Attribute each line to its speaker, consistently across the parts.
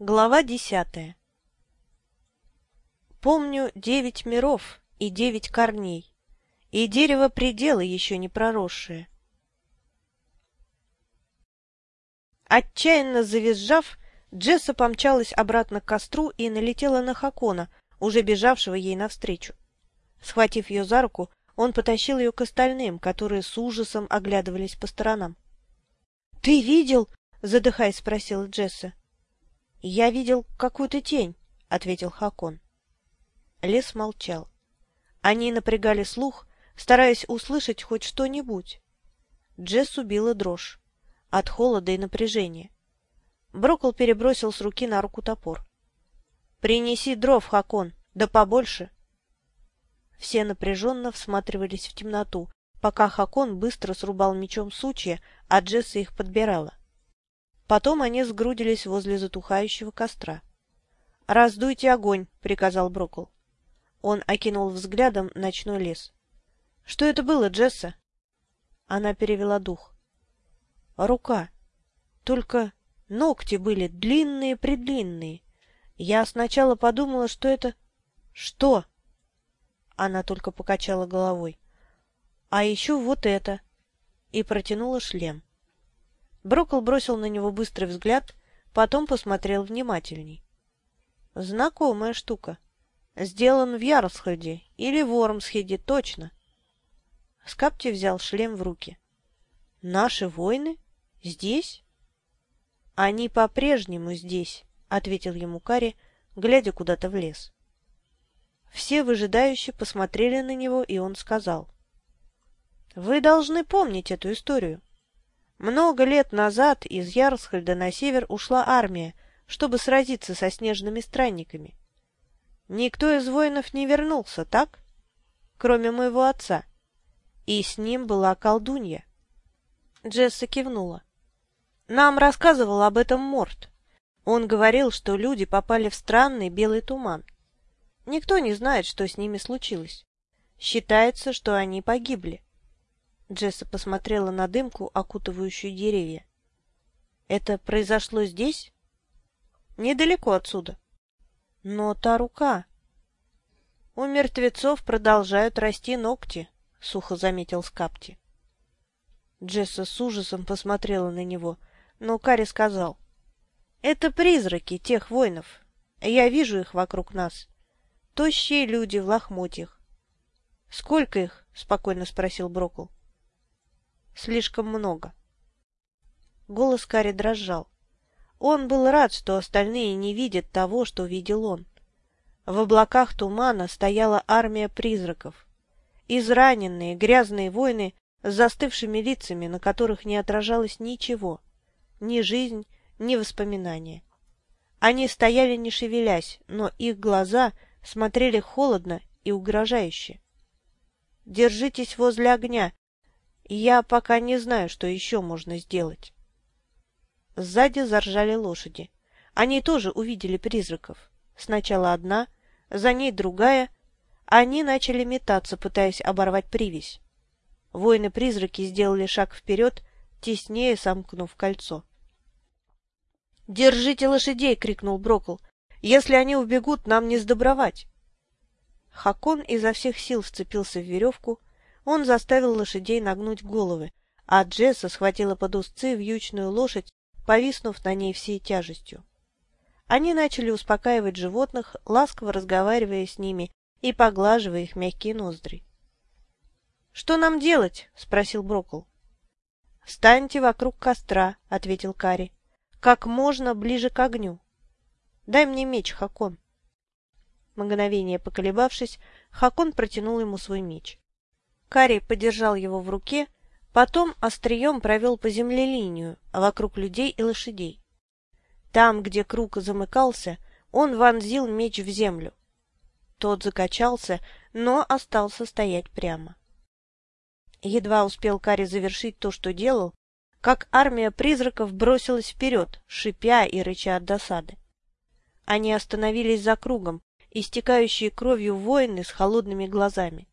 Speaker 1: Глава десятая Помню девять миров и девять корней, И дерево пределы еще не проросшее. Отчаянно завизжав, Джесса помчалась обратно к костру и налетела на Хакона, уже бежавшего ей навстречу. Схватив ее за руку, он потащил ее к остальным, которые с ужасом оглядывались по сторонам. — Ты видел? — задыхаясь, спросила Джесса. — Я видел какую-то тень, — ответил Хакон. Лес молчал. Они напрягали слух, стараясь услышать хоть что-нибудь. Джесс убила дрожь от холода и напряжения. Брокл перебросил с руки на руку топор. — Принеси дров, Хакон, да побольше. Все напряженно всматривались в темноту, пока Хакон быстро срубал мечом сучья, а Джесса их подбирала. Потом они сгрудились возле затухающего костра. — Раздуйте огонь, — приказал Брокл. Он окинул взглядом ночной лес. — Что это было, Джесса? Она перевела дух. — Рука. Только ногти были длинные-предлинные. Я сначала подумала, что это... — Что? Она только покачала головой. — А еще вот это. И протянула шлем. Брокл бросил на него быстрый взгляд, потом посмотрел внимательней. — Знакомая штука. Сделан в Ярлсхольде или в Ормсхеде, точно. Скапти взял шлем в руки. — Наши воины? Здесь? — Они по-прежнему здесь, — ответил ему Кари, глядя куда-то в лес. Все выжидающе посмотрели на него, и он сказал. — Вы должны помнить эту историю. Много лет назад из Ярлсхольда на север ушла армия, чтобы сразиться со снежными странниками. Никто из воинов не вернулся, так? Кроме моего отца. И с ним была колдунья. Джесса кивнула. Нам рассказывал об этом Морт. Он говорил, что люди попали в странный белый туман. Никто не знает, что с ними случилось. Считается, что они погибли. Джесса посмотрела на дымку, окутывающую деревья. Это произошло здесь? Недалеко отсюда. Но та рука... У мертвецов продолжают расти ногти, — сухо заметил Скапти. Джесса с ужасом посмотрела на него, но Кари сказал. — Это призраки тех воинов. Я вижу их вокруг нас. Тощие люди в лохмотьях. — Сколько их? — спокойно спросил Брокл. — Слишком много. Голос Кари дрожал. Он был рад, что остальные не видят того, что видел он. В облаках тумана стояла армия призраков. Израненные, грязные воины с застывшими лицами, на которых не отражалось ничего, ни жизнь, ни воспоминания. Они стояли не шевелясь, но их глаза смотрели холодно и угрожающе. «Держитесь возле огня. Я пока не знаю, что еще можно сделать». Сзади заржали лошади. Они тоже увидели призраков. Сначала одна, за ней другая. Они начали метаться, пытаясь оборвать привязь. Воины-призраки сделали шаг вперед, теснее сомкнув кольцо. «Держите лошадей!» — крикнул Брокл. Если они убегут, нам не сдобровать. Хакон изо всех сил вцепился в веревку, он заставил лошадей нагнуть головы, а Джесса схватила под узцы вьючную лошадь, повиснув на ней всей тяжестью. Они начали успокаивать животных, ласково разговаривая с ними и поглаживая их мягкие ноздри. — Что нам делать? — спросил Брокл. — Станьте вокруг костра, — ответил Кари, — как можно ближе к огню. Дай мне меч, Хакон. Мгновение поколебавшись, Хакон протянул ему свой меч. Кари подержал его в руке, потом острием провел по земле линию, вокруг людей и лошадей. Там, где круг замыкался, он вонзил меч в землю. Тот закачался, но остался стоять прямо. Едва успел Кари завершить то, что делал, как армия призраков бросилась вперед, шипя и рыча от досады. Они остановились за кругом, истекающие кровью воины с холодными глазами.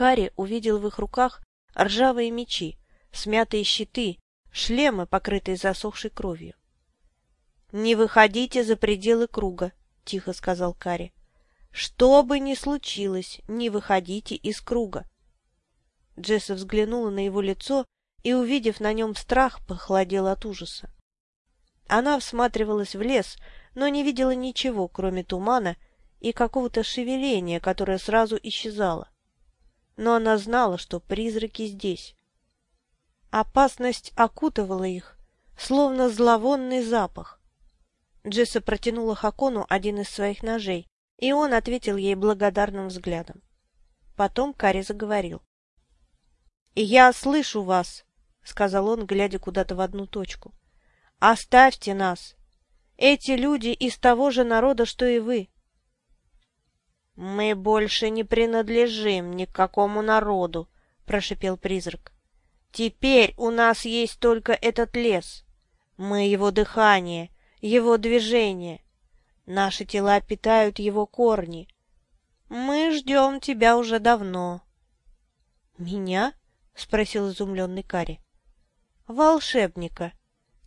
Speaker 1: Кари увидел в их руках ржавые мечи, смятые щиты, шлемы, покрытые засохшей кровью. «Не выходите за пределы круга», — тихо сказал Кари. «Что бы ни случилось, не выходите из круга». Джесса взглянула на его лицо и, увидев на нем страх, похолодела от ужаса. Она всматривалась в лес, но не видела ничего, кроме тумана и какого-то шевеления, которое сразу исчезало. Но она знала, что призраки здесь. Опасность окутывала их, словно зловонный запах. Джесса протянула Хакону один из своих ножей, и он ответил ей благодарным взглядом. Потом Кари заговорил. «Я слышу вас», — сказал он, глядя куда-то в одну точку. «Оставьте нас! Эти люди из того же народа, что и вы». «Мы больше не принадлежим ни к какому народу», — прошипел призрак. «Теперь у нас есть только этот лес. Мы его дыхание, его движение. Наши тела питают его корни. Мы ждем тебя уже давно. Меня? спросил изумленный Кари. Волшебника,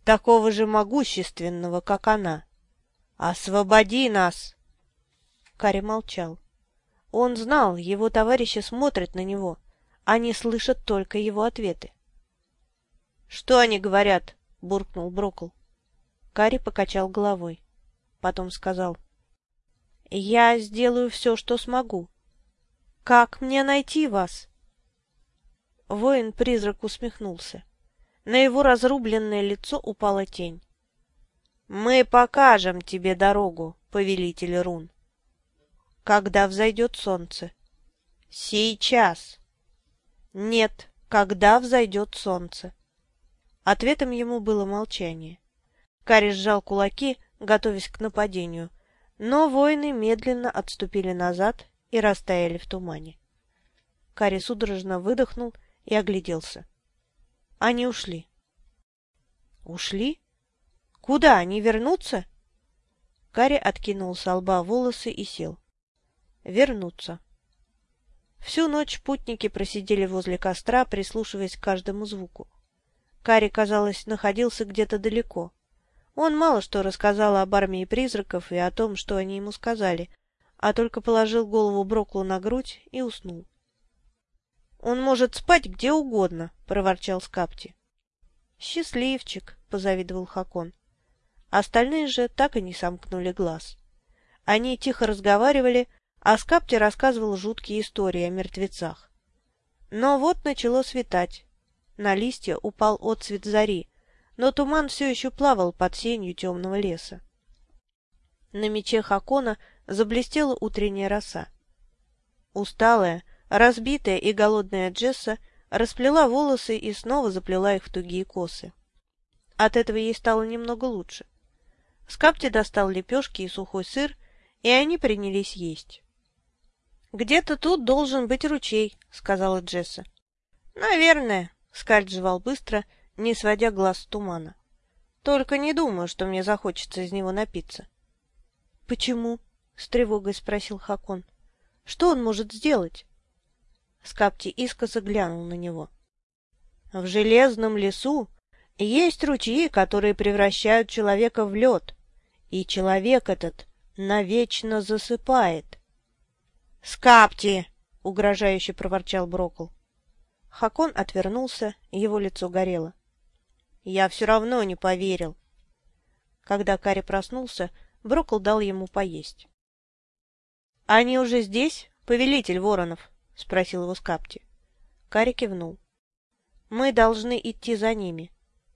Speaker 1: такого же могущественного, как она. Освободи нас! Кари молчал. Он знал, его товарищи смотрят на него, они слышат только его ответы. — Что они говорят? — буркнул Брокл. Кари покачал головой. Потом сказал. «Я сделаю все, что смогу. Как мне найти вас?» Воин-призрак усмехнулся. На его разрубленное лицо упала тень. «Мы покажем тебе дорогу, повелитель рун. Когда взойдет солнце?» «Сейчас!» «Нет, когда взойдет солнце?» Ответом ему было молчание. Кари сжал кулаки, готовясь к нападению, но воины медленно отступили назад и растаяли в тумане. Кари судорожно выдохнул и огляделся. Они ушли. Ушли? Куда? Они вернутся? Кари откинул с лба волосы и сел. Вернуться. Всю ночь путники просидели возле костра, прислушиваясь к каждому звуку. Кари, казалось, находился где-то далеко. Он мало что рассказал об армии призраков и о том, что они ему сказали, а только положил голову Броклу на грудь и уснул. «Он может спать где угодно», — проворчал Скапти. «Счастливчик», — позавидовал Хакон. Остальные же так и не сомкнули глаз. Они тихо разговаривали, а Скапти рассказывал жуткие истории о мертвецах. Но вот начало светать. На листья упал отцвет зари, но туман все еще плавал под сенью темного леса. На мече Хакона заблестела утренняя роса. Усталая, разбитая и голодная Джесса расплела волосы и снова заплела их в тугие косы. От этого ей стало немного лучше. Скапти достал лепешки и сухой сыр, и они принялись есть. «Где-то тут должен быть ручей», — сказала Джесса. «Наверное», — Скальд жевал быстро, — не сводя глаз с тумана. «Только не думаю, что мне захочется из него напиться». «Почему?» — с тревогой спросил Хакон. «Что он может сделать?» Скапти искоса глянул на него. «В железном лесу есть ручьи, которые превращают человека в лед, и человек этот навечно засыпает». «Скапти!» — угрожающе проворчал Брокл. Хакон отвернулся, его лицо горело. Я все равно не поверил. Когда Кари проснулся, Брокл дал ему поесть. — Они уже здесь, повелитель воронов? — спросил его Скапти. Кари кивнул. — Мы должны идти за ними.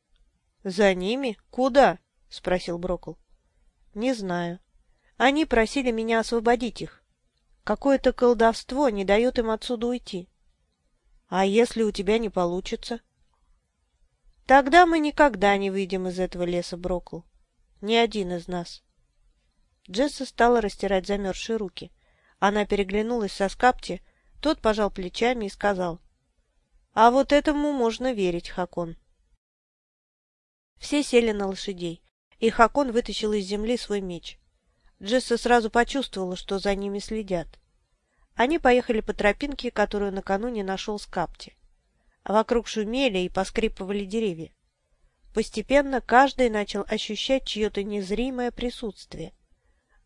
Speaker 1: — За ними? Куда? — спросил Брокл. — Не знаю. Они просили меня освободить их. Какое-то колдовство не дает им отсюда уйти. — А если у тебя не получится? Тогда мы никогда не выйдем из этого леса, Брокл. Ни один из нас. Джесса стала растирать замерзшие руки. Она переглянулась со Скапти, тот пожал плечами и сказал. — А вот этому можно верить, Хакон. Все сели на лошадей, и Хакон вытащил из земли свой меч. Джесса сразу почувствовала, что за ними следят. Они поехали по тропинке, которую накануне нашел Скапти. Вокруг шумели и поскрипывали деревья. Постепенно каждый начал ощущать чье-то незримое присутствие.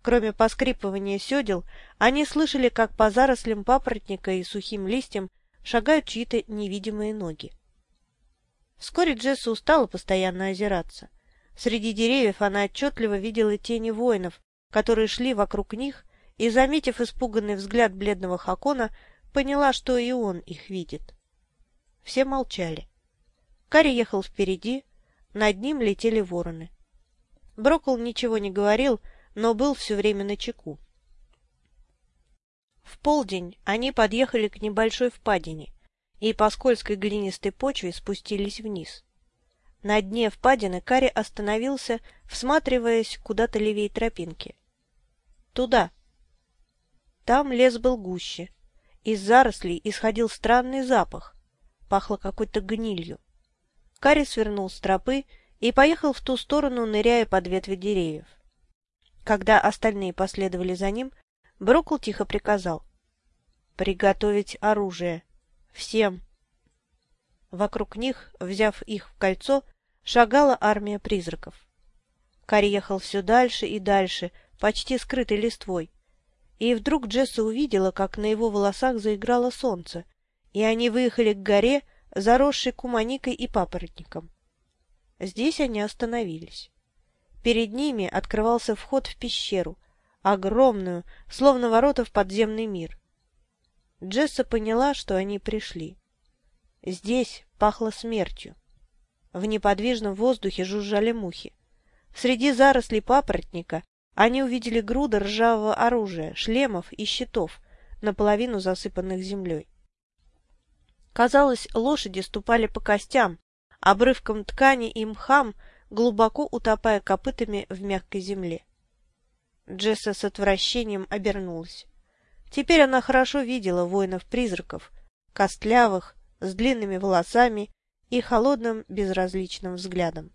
Speaker 1: Кроме поскрипывания седел, они слышали, как по зарослям папоротника и сухим листьям шагают чьи-то невидимые ноги. Вскоре Джесса устала постоянно озираться. Среди деревьев она отчетливо видела тени воинов, которые шли вокруг них, и, заметив испуганный взгляд бледного Хакона, поняла, что и он их видит. Все молчали. Кари ехал впереди, над ним летели вороны. Брокол ничего не говорил, но был все время на чеку. В полдень они подъехали к небольшой впадине и по скользкой глинистой почве спустились вниз. На дне впадины Кари остановился, всматриваясь куда-то левее тропинки. Туда. Там лес был гуще. Из зарослей исходил странный запах. Пахло какой-то гнилью. Кари свернул с тропы и поехал в ту сторону, ныряя под ветви деревьев. Когда остальные последовали за ним, Брокл тихо приказал. «Приготовить оружие. Всем!» Вокруг них, взяв их в кольцо, шагала армия призраков. Кари ехал все дальше и дальше, почти скрытый листвой. И вдруг Джесса увидела, как на его волосах заиграло солнце, и они выехали к горе, заросшей куманикой и папоротником. Здесь они остановились. Перед ними открывался вход в пещеру, огромную, словно ворота в подземный мир. Джесса поняла, что они пришли. Здесь пахло смертью. В неподвижном воздухе жужжали мухи. Среди зарослей папоротника они увидели груды ржавого оружия, шлемов и щитов, наполовину засыпанных землей. Казалось, лошади ступали по костям, обрывкам ткани и мхам, глубоко утопая копытами в мягкой земле. Джесса с отвращением обернулась. Теперь она хорошо видела воинов-призраков, костлявых, с длинными волосами и холодным безразличным взглядом.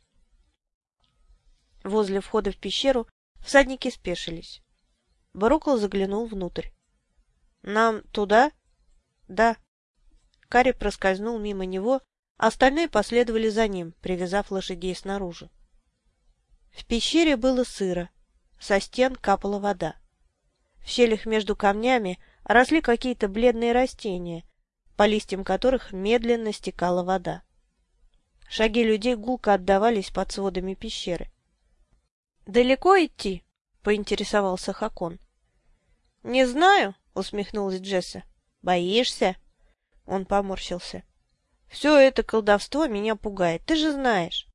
Speaker 1: Возле входа в пещеру всадники спешились. Барукл заглянул внутрь. — Нам туда? — Да. Карри проскользнул мимо него, Остальные последовали за ним, привязав лошадей снаружи. В пещере было сыро, со стен капала вода. В щелях между камнями росли какие-то бледные растения, по листьям которых медленно стекала вода. Шаги людей гулко отдавались под сводами пещеры. «Далеко идти?» — поинтересовался Хакон. «Не знаю», — усмехнулась Джесса. «Боишься?» Он поморщился. Все это колдовство меня пугает, ты же знаешь.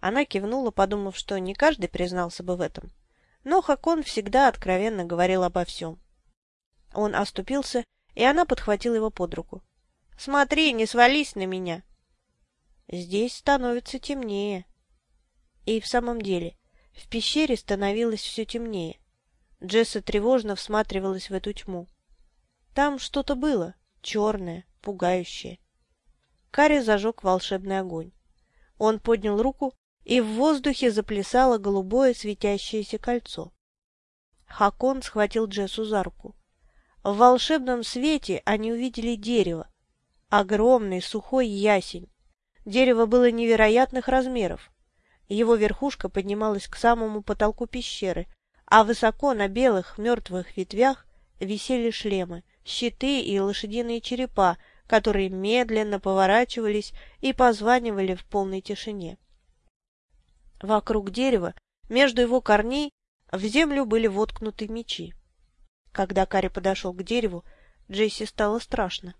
Speaker 1: Она кивнула, подумав, что не каждый признался бы в этом. Но Хакон всегда откровенно говорил обо всем. Он оступился, и она подхватила его под руку. — Смотри, не свались на меня. Здесь становится темнее. И в самом деле, в пещере становилось все темнее. Джесса тревожно всматривалась в эту тьму. Там что-то было, черное, пугающее. Карри зажег волшебный огонь. Он поднял руку, и в воздухе заплясало голубое светящееся кольцо. Хакон схватил Джессу за руку. В волшебном свете они увидели дерево. Огромный сухой ясень. Дерево было невероятных размеров. Его верхушка поднималась к самому потолку пещеры, а высоко на белых мертвых ветвях висели шлемы, щиты и лошадиные черепа которые медленно поворачивались и позванивали в полной тишине. Вокруг дерева, между его корней, в землю были воткнуты мечи. Когда Карри подошел к дереву, Джесси стало страшно.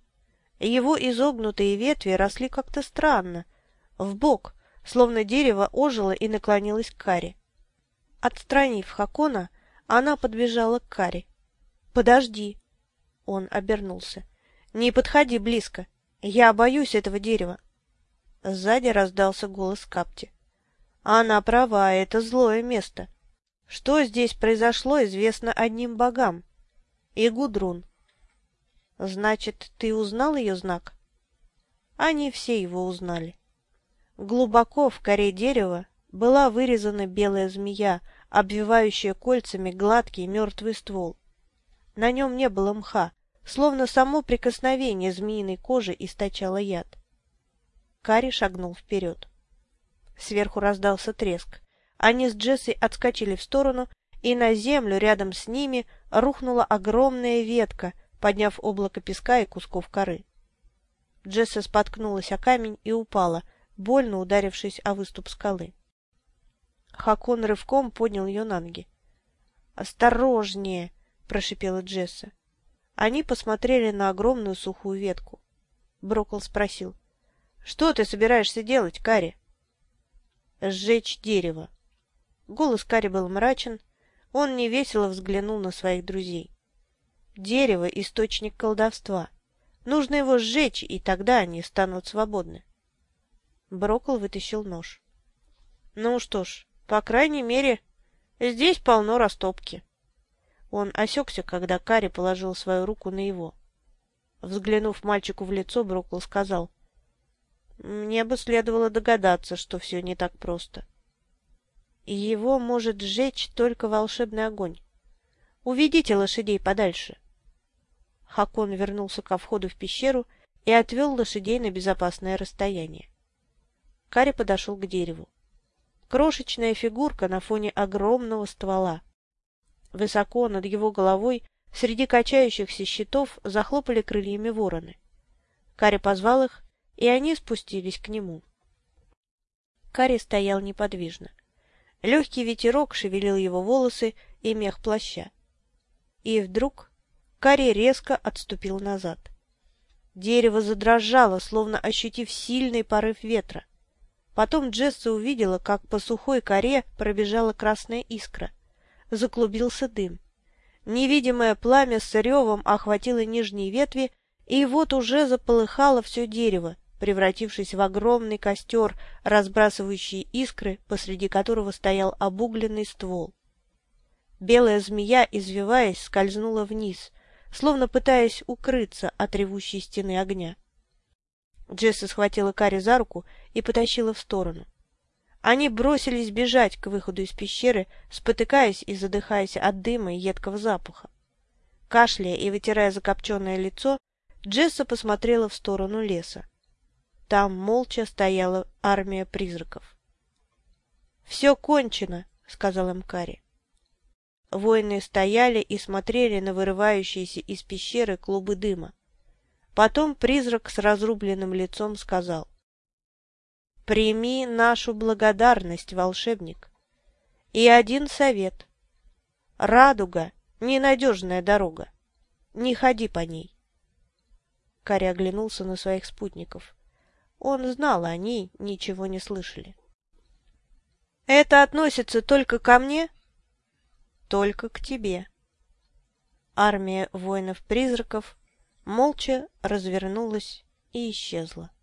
Speaker 1: Его изогнутые ветви росли как-то странно, в бок, словно дерево ожило и наклонилось к Карри. Отстранив Хакона, она подбежала к Карри. «Подожди!» Он обернулся. «Не подходи близко. Я боюсь этого дерева». Сзади раздался голос Капти. «Она права, это злое место. Что здесь произошло, известно одним богам. И Гудрун». «Значит, ты узнал ее знак?» Они все его узнали. Глубоко в коре дерева была вырезана белая змея, обвивающая кольцами гладкий мертвый ствол. На нем не было мха, словно само прикосновение змеиной кожи источало яд. Кари шагнул вперед. Сверху раздался треск. Они с Джессой отскочили в сторону, и на землю рядом с ними рухнула огромная ветка, подняв облако песка и кусков коры. Джесса споткнулась о камень и упала, больно ударившись о выступ скалы. Хакон рывком поднял ее на ноги. «Осторожнее!» — прошипела Джесса. Они посмотрели на огромную сухую ветку. Брокл спросил. «Что ты собираешься делать, Кари?» «Сжечь дерево». Голос Кари был мрачен. Он невесело взглянул на своих друзей. «Дерево — источник колдовства. Нужно его сжечь, и тогда они станут свободны». Брокл вытащил нож. «Ну что ж, по крайней мере, здесь полно растопки». Он осекся, когда Кари положил свою руку на его. Взглянув мальчику в лицо, Брокл сказал, «Мне бы следовало догадаться, что все не так просто. Его может сжечь только волшебный огонь. Уведите лошадей подальше». Хакон вернулся ко входу в пещеру и отвел лошадей на безопасное расстояние. Кари подошел к дереву. Крошечная фигурка на фоне огромного ствола. Высоко над его головой, среди качающихся щитов, захлопали крыльями вороны. Кари позвал их, и они спустились к нему. Кари стоял неподвижно. Легкий ветерок шевелил его волосы и мех плаща. И вдруг Кари резко отступил назад. Дерево задрожало, словно ощутив сильный порыв ветра. Потом Джесса увидела, как по сухой коре пробежала красная искра — заклубился дым. Невидимое пламя с ревом охватило нижние ветви, и вот уже заполыхало все дерево, превратившись в огромный костер, разбрасывающий искры, посреди которого стоял обугленный ствол. Белая змея, извиваясь, скользнула вниз, словно пытаясь укрыться от ревущей стены огня. Джесса схватила Кари за руку и потащила в сторону. Они бросились бежать к выходу из пещеры, спотыкаясь и задыхаясь от дыма и едкого запаха. Кашляя и вытирая закопченное лицо, Джесса посмотрела в сторону леса. Там молча стояла армия призраков. «Все кончено», — сказал им Кари. Воины стояли и смотрели на вырывающиеся из пещеры клубы дыма. Потом призрак с разрубленным лицом сказал. Прими нашу благодарность, волшебник. И один совет. Радуга — ненадежная дорога. Не ходи по ней. Карри оглянулся на своих спутников. Он знал, они ничего не слышали. «Это относится только ко мне?» «Только к тебе». Армия воинов-призраков молча развернулась и исчезла.